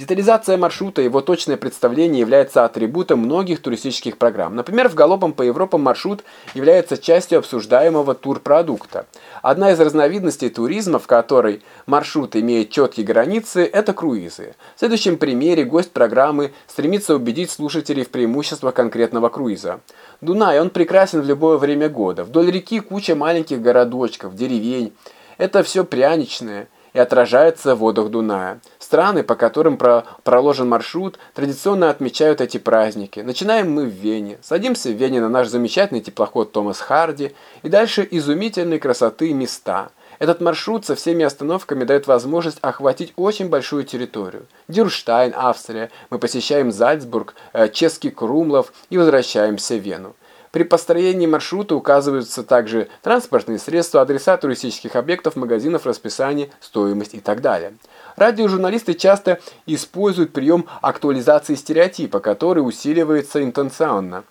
Детализация маршрута и его точное представление является атрибутом многих туристических программ. Например, в «Галопом по Европам» маршрут является частью обсуждаемого турпродукта. Одна из разновидностей туризма, в которой маршрут имеет четкие границы, это круизы. В следующем примере гость программы стремится убедить слушателей в преимуществах конкретного круиза. Дунай, он прекрасен в любое время года. Вдоль реки куча маленьких городочков, деревень. Это все пряничное и отражается в водах Дуная. Страны, по которым про проложен маршрут, традиционно отмечают эти праздники. Начинаем мы в Вене. Садимся в Вене на наш замечательный теплоход Томас Харди и дальше изумительной красоты места. Этот маршрут со всеми остановками дает возможность охватить очень большую территорию. Дюрштайн, Австрия, мы посещаем Зальцбург, э, Чешский Крумлов и возвращаемся в Вену. При построении маршрута указываются также транспортные средства, адреса туристических объектов, магазинов, расписание, стоимость и так далее. Радиожурналисты часто используют прием актуализации стереотипа, который усиливается интенционно.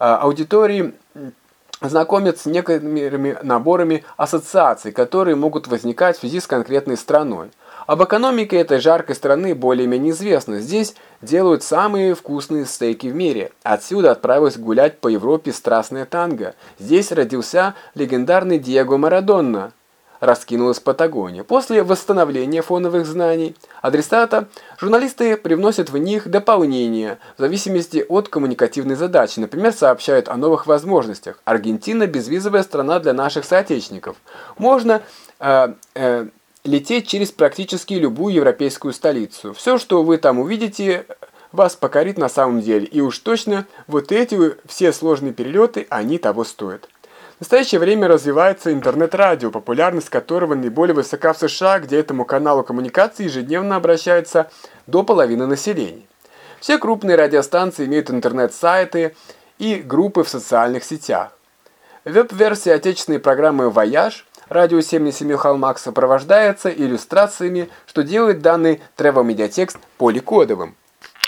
А, аудитории знакомят с некоторыми наборами ассоциаций, которые могут возникать в связи с конкретной страной. Об экономике этой жаркой страны более-менее известно. Здесь делают самые вкусные стейки в мире. Отсюда отправилась гулять по Европе страстная танго. Здесь родился легендарный Диего Марадонна. Раскинулась Патагония. После восстановления фоновых знаний адресата журналисты привносят в них дополнения в зависимости от коммуникативной задачи. Например, сообщают о новых возможностях. Аргентина – безвизовая страна для наших соотечественников. Можно э, э, лететь через практически любую европейскую столицу. Все, что вы там увидите, вас покорит на самом деле. И уж точно вот эти все сложные перелеты, они того стоят. В настоящее время развивается интернет-радио, популярность которого наиболее высока в США, где этому каналу коммуникации ежедневно обращается до половины населения. Все крупные радиостанции имеют интернет-сайты и группы в социальных сетях. Веб-версия отечественной программы «Вояж» радио 7 на 7 холмах сопровождается иллюстрациями, что делает данный travel медиатекст поликодовым.